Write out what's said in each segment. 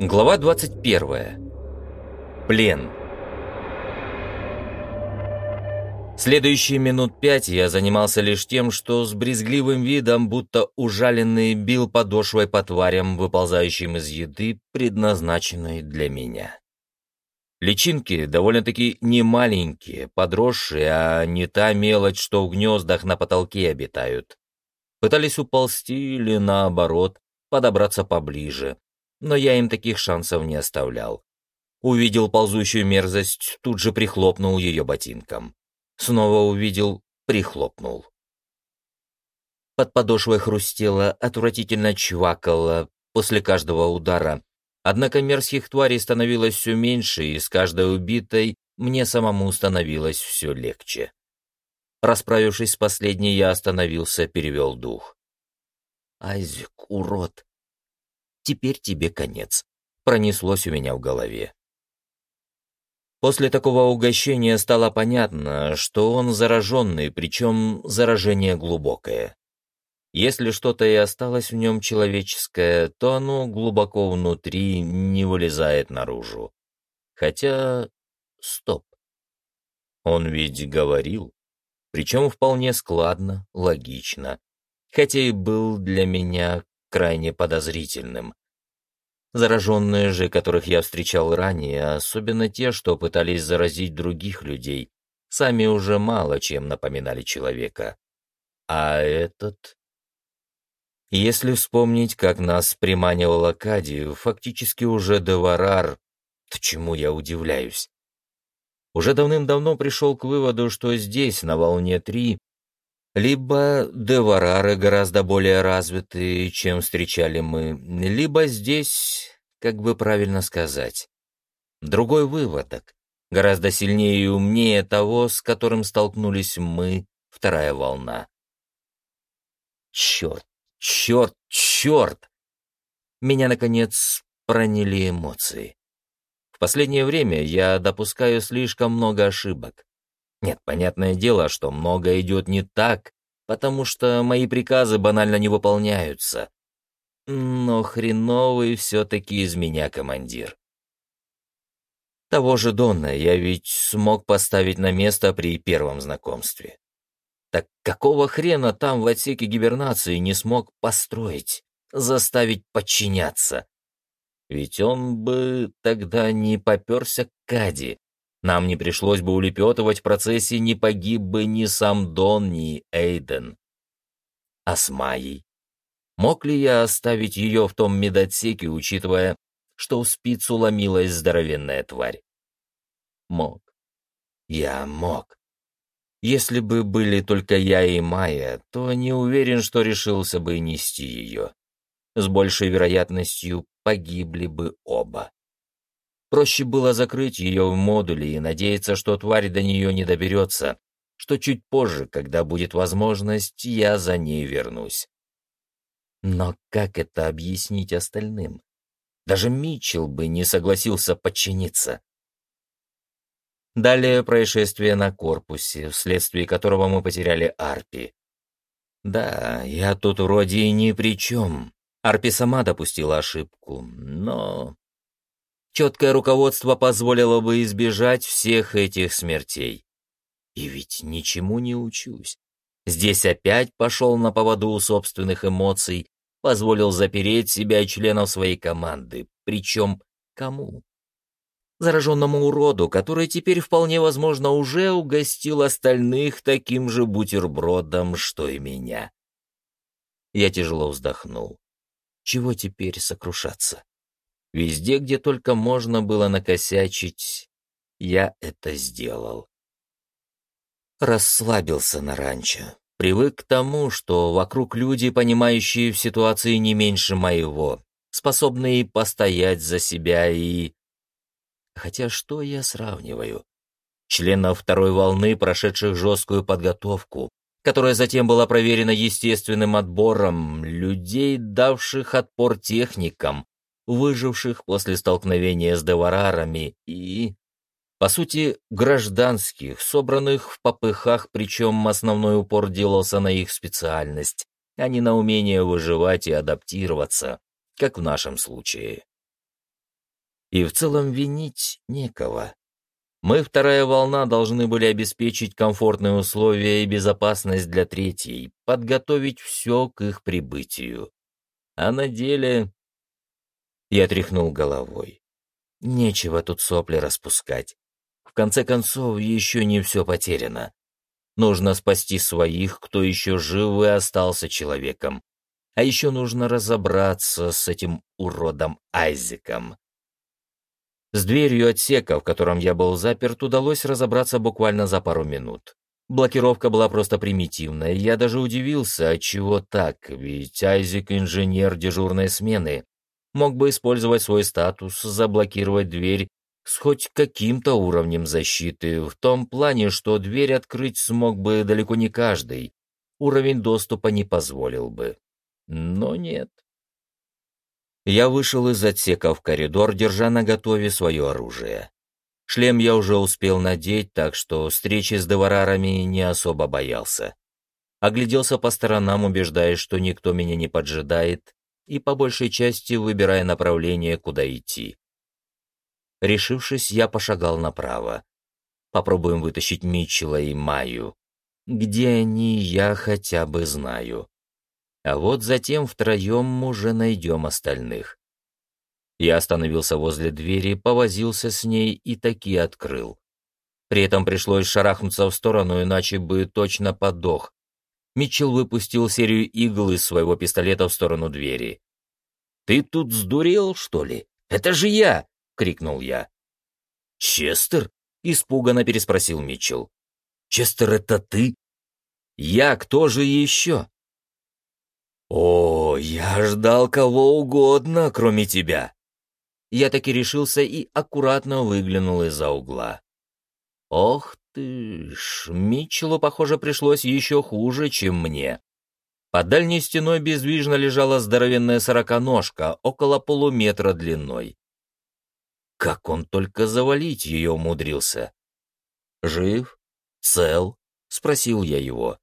Глава 21. Плен. Следующие минут пять я занимался лишь тем, что с брезгливым видом, будто ужаленный, бил подошвой по тварям, выползающим из еды, предназначенной для меня. Личинки довольно-таки немаленькие, подросшие, а не та мелочь, что в гнездах на потолке обитают. Пытались уползти или, наоборот, подобраться поближе, но я им таких шансов не оставлял. Увидел ползущую мерзость, тут же прихлопнул ее ботинком. Снова увидел, прихлопнул. Под подошвой хрустело, отвратительно чвакало после каждого удара, Однако мерзких тварей становилось все меньше, и с каждой убитой мне самому становилось все легче. Расправившись с последней, я остановился, перевел дух. «Айзек, урод! Теперь тебе конец», — пронеслось у меня в голове. После такого угощения стало понятно, что он зараженный, причем заражение глубокое. Если что-то и осталось в нем человеческое, то оно глубоко внутри не вылезает наружу. Хотя... Стоп. Он ведь говорил, причем вполне складно, логично, хотя и был для меня крайне подозрительным. Зараженные же, которых я встречал ранее, особенно те, что пытались заразить других людей, сами уже мало чем напоминали человека. А этот если вспомнить, как нас приманивал Акадий, фактически уже Деварар, то чему я удивляюсь? Уже давным-давно пришел к выводу, что здесь, на волне 3, либо Деварары гораздо более развитые, чем встречали мы, либо здесь, как бы правильно сказать, другой выводок, гораздо сильнее и умнее того, с которым столкнулись мы, вторая волна. Черт, Черт, черт! Меня, наконец, проняли эмоции. В последнее время я допускаю слишком много ошибок. Нет, понятное дело, что многое идет не так, потому что мои приказы банально не выполняются. Но хреновый все-таки из меня командир. Того же Донна я ведь смог поставить на место при первом знакомстве. Так какого хрена там в отсеке гибернации не смог построить, заставить подчиняться? Ведь он бы тогда не поперся к Кади. Нам не пришлось бы улепетывать в процессе, не погиб бы ни сам Дон, ни Эйден. А с Майей? Мог ли я оставить ее в том медотсеке, учитывая, что в спицу ломилась здоровенная тварь? Мог. Я мог. Если бы были только я и Майя, то не уверен, что решился бы нести ее. С большей вероятностью погибли бы оба. Проще было закрыть ее в модуле и надеяться, что тварь до нее не доберется, что чуть позже, когда будет возможность, я за ней вернусь. Но как это объяснить остальным? Даже Митчелл бы не согласился подчиниться. Далее происшествие на корпусе, вследствие которого мы потеряли Арпи. Да, я тут вроде и ни при чем. Арпи сама допустила ошибку, но... Четкое руководство позволило бы избежать всех этих смертей. И ведь ничему не учусь. Здесь опять пошел на поводу у собственных эмоций, позволил запереть себя и членов своей команды. Причем кому? зараженному уроду, который теперь вполне возможно уже угостил остальных таким же бутербродом, что и меня. Я тяжело вздохнул. Чего теперь сокрушаться? Везде, где только можно было накосячить, я это сделал. Расслабился на ранчо. Привык к тому, что вокруг люди, понимающие в ситуации не меньше моего, способные постоять за себя и Хотя что я сравниваю? Членов второй волны, прошедших жесткую подготовку, которая затем была проверена естественным отбором, людей, давших отпор техникам, выживших после столкновения с деварарами и, по сути, гражданских, собранных в попыхах, причем основной упор делался на их специальность, а не на умение выживать и адаптироваться, как в нашем случае. И в целом винить некого. Мы, вторая волна, должны были обеспечить комфортные условия и безопасность для третьей, подготовить все к их прибытию. А на деле... Я тряхнул головой. Нечего тут сопли распускать. В конце концов, еще не все потеряно. Нужно спасти своих, кто еще жив и остался человеком. А еще нужно разобраться с этим уродом Айзеком. С дверью отсека, в котором я был заперт, удалось разобраться буквально за пару минут. Блокировка была просто примитивная, я даже удивился, отчего так, ведь Айзек — инженер дежурной смены, мог бы использовать свой статус, заблокировать дверь с хоть каким-то уровнем защиты, в том плане, что дверь открыть смог бы далеко не каждый, уровень доступа не позволил бы. Но нет. Я вышел из отсека в коридор, держа на готове свое оружие. Шлем я уже успел надеть, так что встречи с деварарами не особо боялся. Огляделся по сторонам, убеждаясь, что никто меня не поджидает, и по большей части выбирая направление, куда идти. Решившись, я пошагал направо. Попробуем вытащить Митчелла и Майю. Где они, я хотя бы знаю. А вот затем втроем уже найдем остальных. Я остановился возле двери, повозился с ней и таки открыл. При этом пришлось шарахнуться в сторону, иначе бы точно подох. Митчелл выпустил серию игл из своего пистолета в сторону двери. «Ты тут сдурел, что ли? Это же я!» — крикнул я. «Честер?» — испуганно переспросил Митчелл. «Честер, это ты?» «Я кто же еще?» «О, я ждал кого угодно, кроме тебя!» Я таки решился и аккуратно выглянул из-за угла. «Ох ты ж, Митчеллу, похоже, пришлось еще хуже, чем мне». Под дальней стеной бездвижно лежала здоровенная сороконожка, около полуметра длиной. Как он только завалить ее умудрился? «Жив? Цел?» — спросил я его.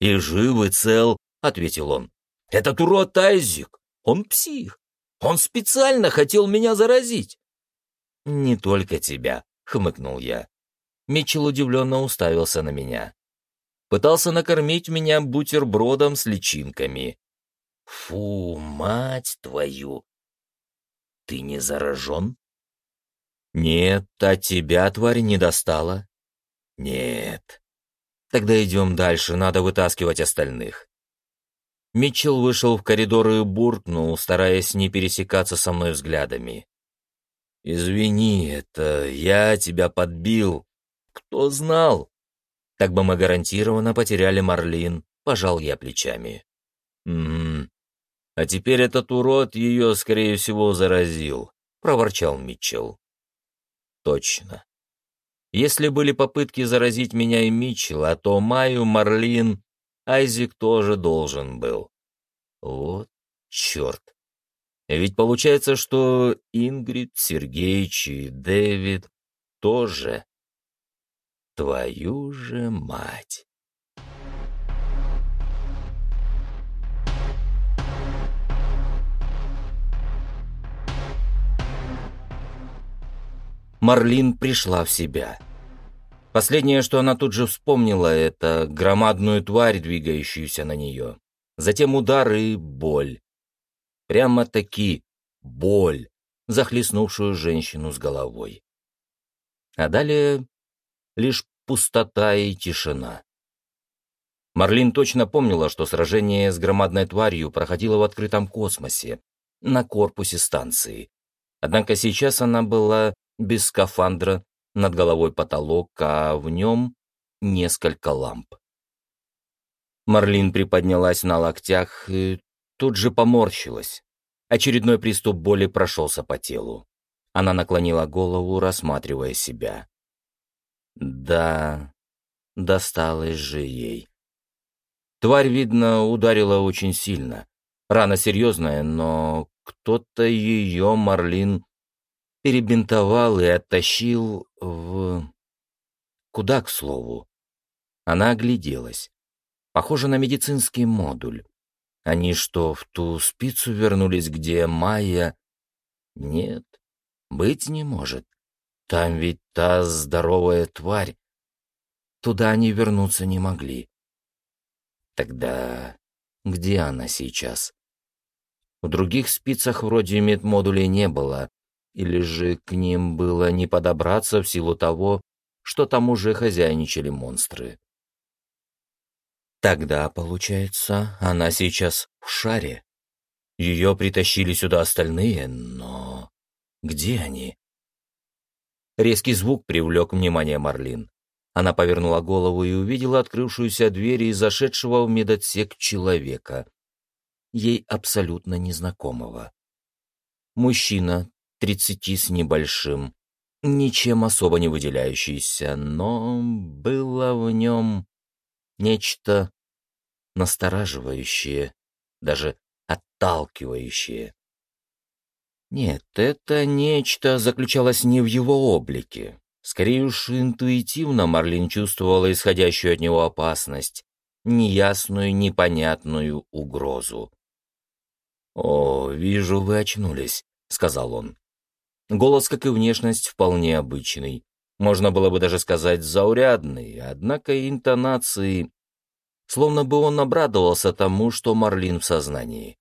«И жив, и цел», — ответил он. Этот урод Айзик, он псих. Он специально хотел меня заразить. Не только тебя, хмыкнул я. Митчелл удивленно уставился на меня. Пытался накормить меня бутербродом с личинками. Фу, мать твою! Ты не заражен? Нет, а тебя, тварь, не достала? Нет. Тогда идем дальше, надо вытаскивать остальных. Митчелл вышел в коридор и буркнул, стараясь не пересекаться со мной взглядами. «Извини, это я тебя подбил. Кто знал?» «Так бы мы гарантированно потеряли Марлин», — пожал я плечами. «Угу. А теперь этот урод ее, скорее всего, заразил», — проворчал Митчелл. «Точно. Если были попытки заразить меня и Митчелла, то Майю, Марлин Айзик тоже должен был. Вот черт. Ведь получается, что Ингрид, Сергеич и Дэвид тоже. Твою же мать. Марлин пришла в себя. Последнее, что она тут же вспомнила, это громадную тварь, двигающуюся на нее. Затем удар и боль. Прямо-таки боль, захлестнувшую женщину с головой. А далее лишь пустота и тишина. Марлин точно помнила, что сражение с громадной тварью проходило в открытом космосе, на корпусе станции. Однако сейчас она была без скафандра, над головой потолок, а в нем несколько ламп. Марлин приподнялась на локтях и тут же поморщилась. Очередной приступ боли прошелся по телу. Она наклонила голову, рассматривая себя. Да, досталось же ей. Тварь, видно, ударила очень сильно. Рана серьезная, но кто-то ее, Марлин, перебинтовал и оттащил в... Куда, к слову? Она огляделась. Похоже на медицинский модуль. Они что, в ту спицу вернулись, где Майя... Нет. Быть не может. Там ведь та здоровая тварь. Туда они вернуться не могли. Тогда где она сейчас? В других спицах вроде медмодулей не было, или же к ним было не подобраться в силу того, что там уже хозяйничали монстры. Тогда, получается, она сейчас в шаре. Ее притащили сюда остальные, но где они? Резкий звук привлек внимание Марлин. Она повернула голову и увидела открывшуюся дверь и зашедшего в медотсек человека. Ей абсолютно незнакомого. Мужчина, тридцати с небольшим, ничем особо не выделяющийся, но было в нем нечто настораживающее, даже отталкивающее. Нет, это нечто заключалось не в его облике. Скорее уж интуитивно Марлин чувствовала исходящую от него опасность, неясную, непонятную угрозу. «О, вижу, вы очнулись», — сказал он. Голос, как и внешность, вполне обычный. Можно было бы даже сказать заурядный, однако интонации... Словно бы он обрадовался тому, что Марлин в сознании.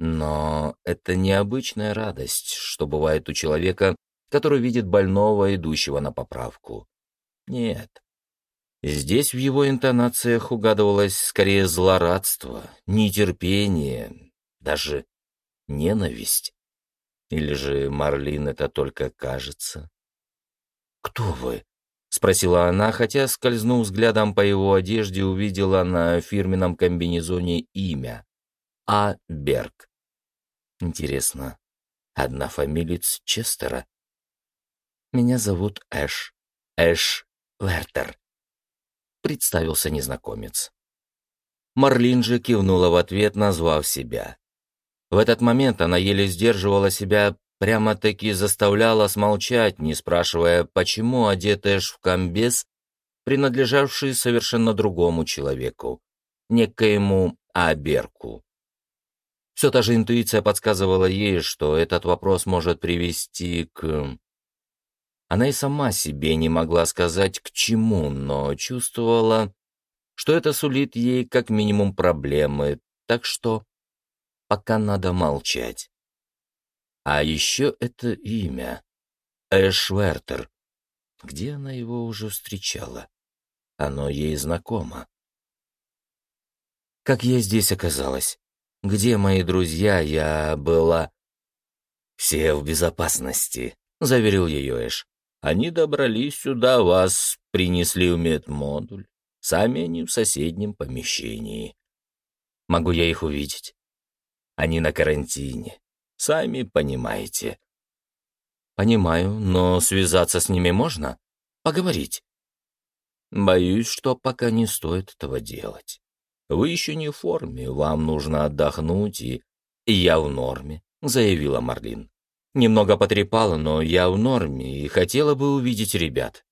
Но это необычная радость, что бывает у человека, который видит больного, идущего на поправку. Нет. Здесь в его интонациях угадывалось скорее злорадство, нетерпение, даже ненависть. Или же Марлин это только кажется? «Кто вы?» — спросила она, хотя, скользнув взглядом по его одежде, увидела на фирменном комбинезоне имя — А. Берг. Интересно, однофамилец Честера? Меня зовут Эш. Эш Вертер. Представился незнакомец. Марлин же кивнула в ответ, назвав себя. В этот момент она еле сдерживала себя, прямо-таки заставляла смолчать, не спрашивая, почему одет Эш в комбез, принадлежавший совершенно другому человеку, некоему Аберку. Все та же интуиция подсказывала ей, что этот вопрос может привести к она и сама себе не могла сказать к чему, но чувствовала, что это сулит ей как минимум проблемы, так что пока надо молчать. А еще это имя — Эшвертер. Где она его уже встречала? Оно ей знакомо. Как я здесь оказалась? Где мои друзья? Я была... «Все в безопасности», — заверил ее Эш. Они добрались сюда, вас принесли в медмодуль. Сами они в соседнем помещении. Могу я их увидеть? Они на карантине. Сами понимаете. Понимаю, но связаться с ними можно? Поговорить? Боюсь, что пока не стоит этого делать. Вы еще не в форме, вам нужно отдохнуть, и... я в норме, заявила Марлин. Немного потрепало, но я в норме и хотела бы увидеть ребят.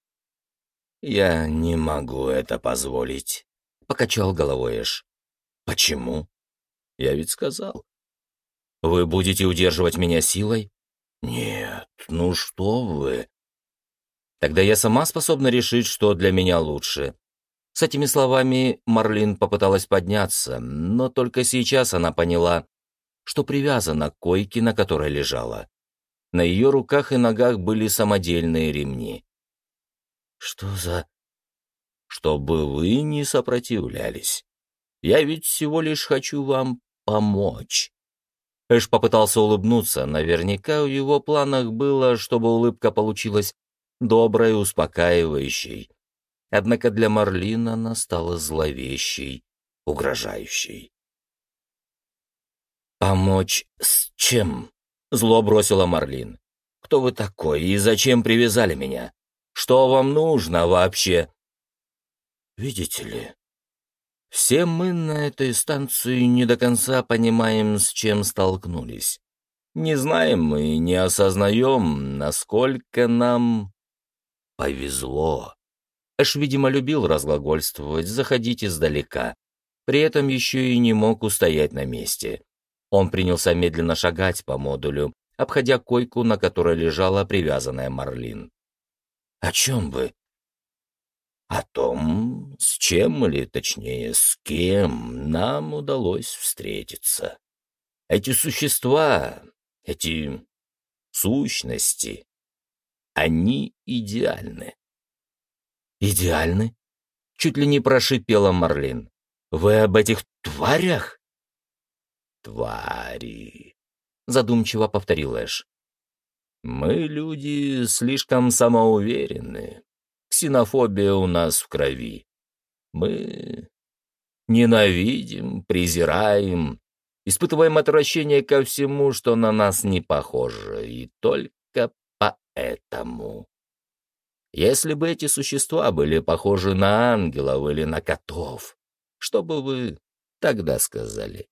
«Я не могу это позволить», — покачал головой Эш. «Почему?» «Я ведь сказал». «Вы будете удерживать меня силой?» «Нет, ну что вы». «Тогда я сама способна решить, что для меня лучше». С этими словами Марлин попыталась подняться, но только сейчас она поняла, что привязана к койке, на которой лежала. На ее руках и ногах были самодельные ремни. «Что за...» «Чтобы вы не сопротивлялись. Я ведь всего лишь хочу вам помочь». Эш попытался улыбнуться. Наверняка в его планах было, чтобы улыбка получилась доброй, успокаивающей. Однако для Марлина она стала зловещей, угрожающей. «Помочь с чем?» Зло бросила Марлин. «Кто вы такой и зачем привязали меня? Что вам нужно вообще?» «Видите ли, все мы на этой станции не до конца понимаем, с чем столкнулись. Не знаем мы и не осознаем, насколько нам повезло». Эш, видимо, любил разглагольствовать, заходить издалека. При этом еще и не мог устоять на месте. Он принялся медленно шагать по модулю, обходя койку, на которой лежала привязанная Марлин. «О чем вы?» «О том, с чем, или точнее, с кем нам удалось встретиться. Эти существа, эти сущности, они идеальны». «Идеальны?» — чуть ли не прошипела Марлин. «Вы об этих тварях?» «Твари», — задумчиво повторил Эш. Мы, люди, слишком самоуверены. Ксенофобия у нас в крови. Мы ненавидим, презираем, испытываем отвращение ко всему, что на нас не похоже, и только поэтому. Если бы эти существа были похожи на ангелов или на котов, что бы вы тогда сказали?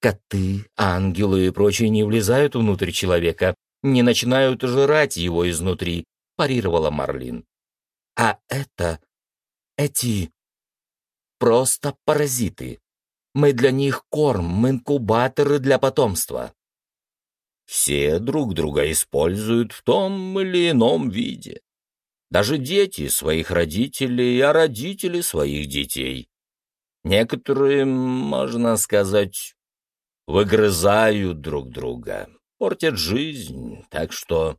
Коты, ангелы и прочие не влезают внутрь человека, не начинают жрать его изнутри, парировала Марлин. А это... эти... просто паразиты. Мы для них корм, инкубаторы для потомства. Все друг друга используют в том или ином виде. Даже дети своих родителей, а родители своих детей. Некоторые, можно сказать, выгрызают друг друга, портят жизнь, так что...»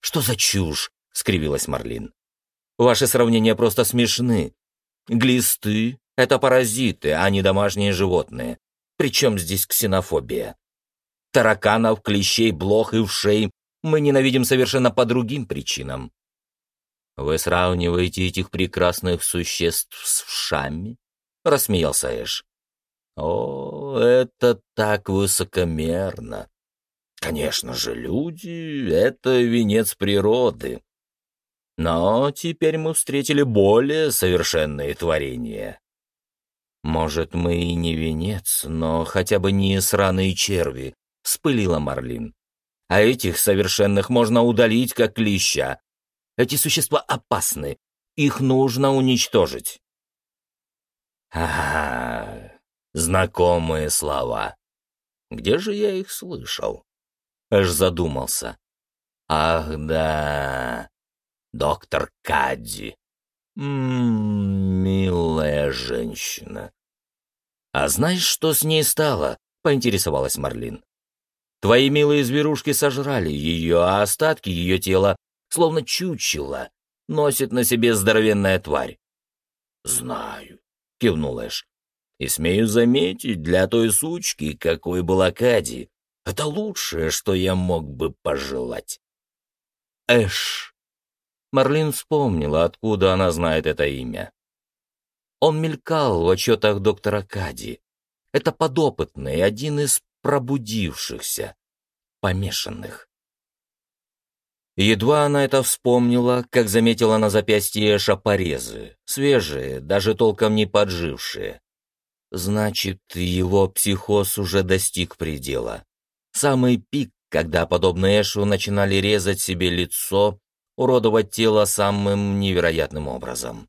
«Что за чушь?» — скривилась Марлин. «Ваши сравнения просто смешны. Глисты — это паразиты, а не домашние животные. Причем здесь ксенофобия? Тараканов, клещей, блох и вшей мы ненавидим совершенно по другим причинам. Вы сравниваете этих прекрасных существ с вшами?» — рассмеялся Эш. «О, это так высокомерно. Конечно же, люди — это венец природы. Но теперь мы встретили более совершенные творения. Может, мы и не венец, но хотя бы не сраные черви, — вспылила Марлин. А этих совершенных можно удалить, как клеща. Эти существа опасны, их нужно уничтожить. Ага, знакомые слова. Где же я их слышал? Аж задумался. Ах да, доктор Кадди. Ммм, милая женщина. А знаешь, что с ней стало? Поинтересовалась Марлин. Твои милые зверушки сожрали ее, а остатки ее тела, словно чучело, носит на себе здоровенная тварь. «Знаю», — кивнул Эш. «И смею заметить, для той сучки, какой была Кади, это лучшее, что я мог бы пожелать. Эш. Марлин вспомнила, откуда она знает это имя. Он мелькал в отчетах доктора Кади. Это подопытный, один из пробудившихся, помешанных. Едва она это вспомнила, как заметила на запястье Эша порезы, свежие, даже толком не поджившие. Значит, его психоз уже достиг предела. Самый пик, когда, подобно Эшу, начинали резать себе лицо, уродовать тело самым невероятным образом.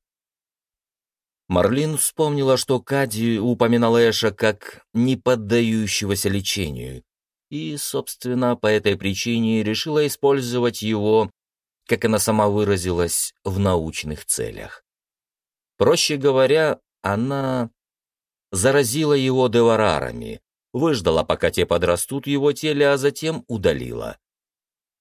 Марлин вспомнила, что Кади упоминал Эша как не поддающегося лечению, и, собственно, по этой причине решила использовать его, как она сама выразилась, в научных целях. Проще говоря, она заразила его деварарами, выждала, пока те подрастут в его теле, а затем удалила.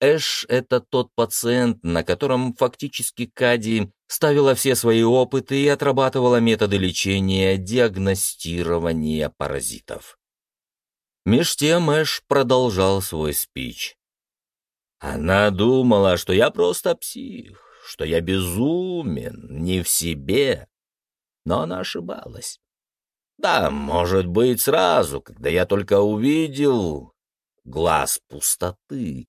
Эш — это тот пациент, на котором фактически Кади ставила все свои опыты и отрабатывала методы лечения, диагностирования паразитов. Меж тем Эш продолжал свой спич. Она думала, что я просто псих, что я безумен, не в себе. Но она ошибалась. Да, может быть, сразу, когда я только увидел глаз пустоты,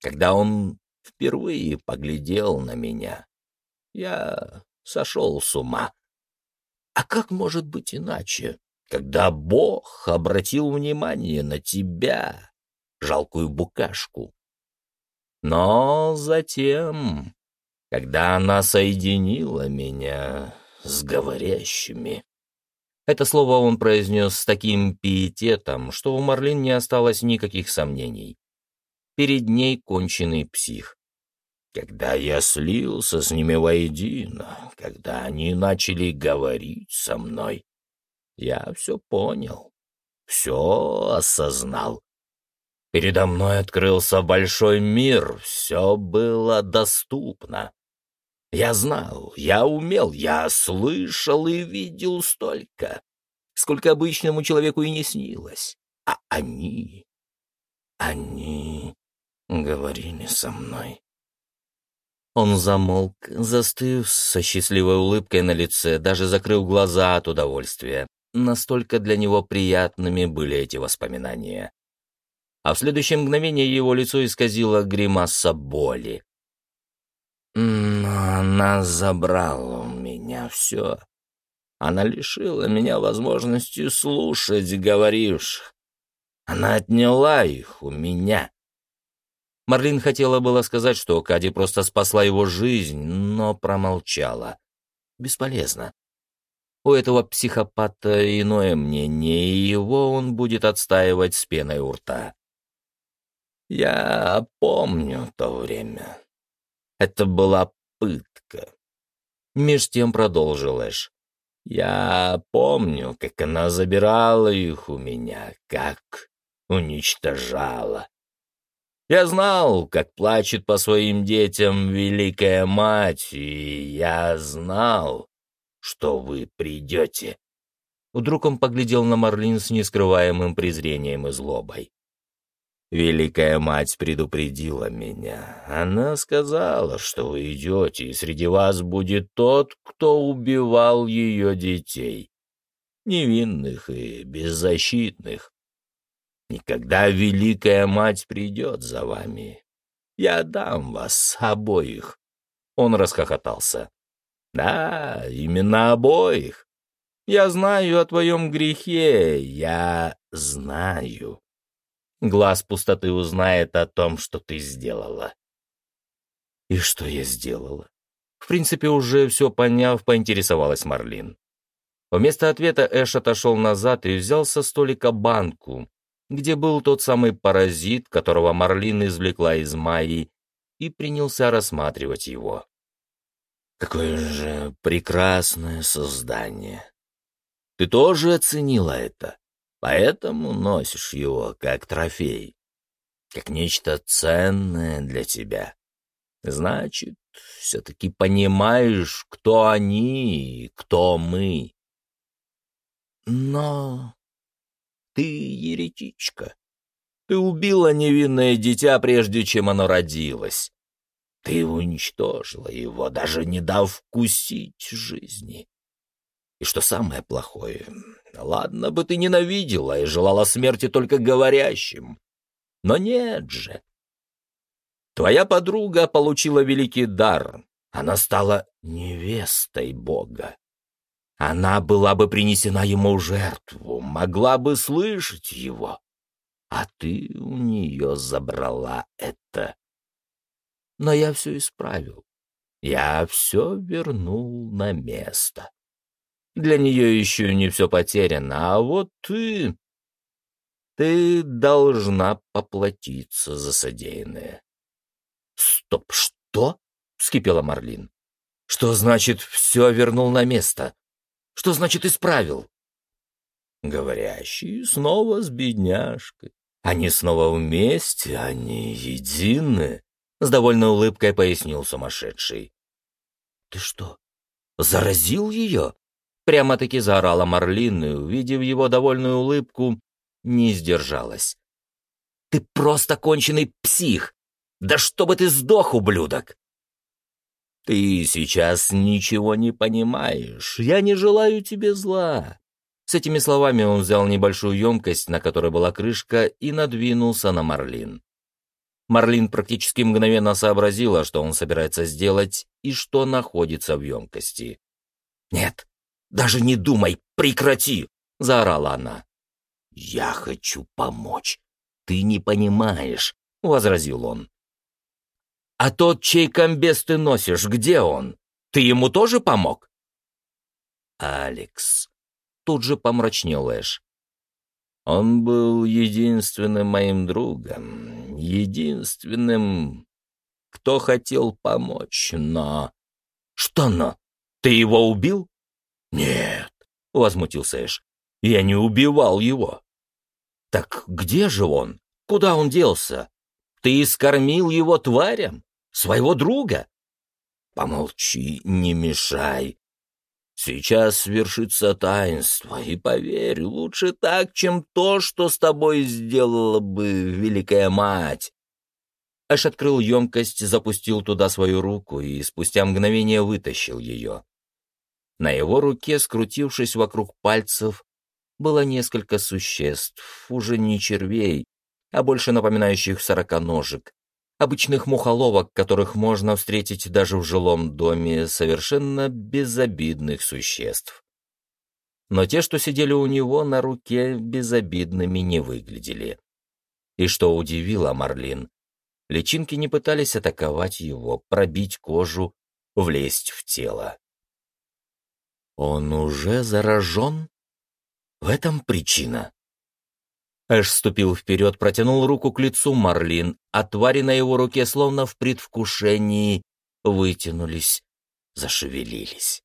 когда он впервые поглядел на меня. Я сошел с ума. А как может быть иначе, когда Бог обратил внимание на тебя, жалкую букашку? Но затем, когда она соединила меня с говорящими, это слово он произнес с таким пиететом, что у Марлин не осталось никаких сомнений. перед ней конченый псих. Когда я слился с ними воедино, когда они начали говорить со мной, я все понял, все осознал. Передо мной открылся большой мир, все было доступно. Я знал, я умел, я слышал и видел столько, сколько обычному человеку и не снилось. А они, они говорили со мной. Он замолк, застыв со счастливой улыбкой на лице, даже закрыл глаза от удовольствия. Настолько для него приятными были эти воспоминания. А в следующее мгновение его лицо исказило гримаса боли. Но она забрала у меня все. Она лишила меня возможности слушать говоривших. Она отняла их у меня. Марлин хотела было сказать, что Кади просто спасла его жизнь, но промолчала. Бесполезно. У этого психопата иное мнение, и его он будет отстаивать с пеной у рта. Я помню то время. Это была пытка. Меж тем продолжил Эш. Я помню, как она забирала их у меня, как уничтожала. Я знал, как плачет по своим детям великая мать, и я знал, что вы придете. Вдруг он поглядел на Марлин с нескрываемым презрением и злобой. Великая мать предупредила меня. Она сказала, что вы идете, и среди вас будет тот, кто убивал ее детей, невинных и беззащитных. Никогда Великая Мать придет за вами. Я дам вас обоих. Он расхохотался. Да, именно обоих. Я знаю о твоем грехе, я знаю. Глаз пустоты узнает о том, что ты сделала. И что я сделала? В принципе, уже все поняв, поинтересовалась Марлин. Вместо ответа Эш отошел назад и взял со столика банку, где был тот самый паразит, которого Марлин извлекла из Майи, и принялся рассматривать его. «Какое же прекрасное создание! Ты тоже оценила это, поэтому носишь его как трофей, как нечто ценное для тебя. Значит, все-таки понимаешь, кто они и кто мы. Но ты еретичка. Ты убила невинное дитя, прежде чем оно родилось. Ты уничтожила его, даже не дав вкусить жизни. И что самое плохое, ладно бы ты ненавидела и желала смерти только говорящим. Но нет же. Твоя подруга получила великий дар. Она стала невестой Бога. Она была бы принесена ему жертву, могла бы слышать его. А ты у нее забрала это. Но я все исправил. Я все вернул на место. Для нее еще не все потеряно, а вот ты... Ты должна поплатиться за содеянное. «Стоп, что?» — вскипела Марлин. «Что значит «все вернул на место»? Что значит исправил? Говорящий снова с бедняжкой. Они снова вместе, они едины, — с довольной улыбкой пояснил сумасшедший. «Ты что, заразил ее?» Прямо-таки заорала Марлин, и, увидев его довольную улыбку, не сдержалась. «Ты просто конченый псих! Да чтобы ты сдох, ублюдок!» «Ты сейчас ничего не понимаешь. Я не желаю тебе зла». С этими словами он взял небольшую емкость, на которой была крышка, и надвинулся на Марлин. Марлин практически мгновенно сообразила, что он собирается сделать и что находится в емкости. «Нет, даже не думай, прекрати!» — заорала она. «Я хочу помочь. Ты не понимаешь», — возразил он. А тот, чей комбез ты носишь, где он? Ты ему тоже помог?» «Алекс», — тут же помрачнел Эш. «Он был единственным моим другом, единственным, кто хотел помочь, но... Что но? Ты его убил? Нет, возмутился Эш. Я не убивал его. Так где же он? Куда он делся? Ты скормил его тварям? Своего друга? Помолчи, не мешай. Сейчас свершится таинство, и поверь, лучше так, чем то, что с тобой сделала бы Великая Мать. Аш открыл емкость, запустил туда свою руку и спустя мгновение вытащил ее. На его руке, скрутившись вокруг пальцев, было несколько существ, уже не червей, а больше напоминающих сороконожек, обычных мухоловок, которых можно встретить даже в жилом доме, совершенно безобидных существ. Но те, что сидели у него на руке, безобидными не выглядели. И что удивило Марлин, Личинки не пытались атаковать его, пробить кожу, влезть в тело. Он уже заражен? В этом причина. Эш ступил вперед, протянул руку к лицу Марлин, а твари на его руке, словно в предвкушении, вытянулись, зашевелились.